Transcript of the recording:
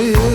żyje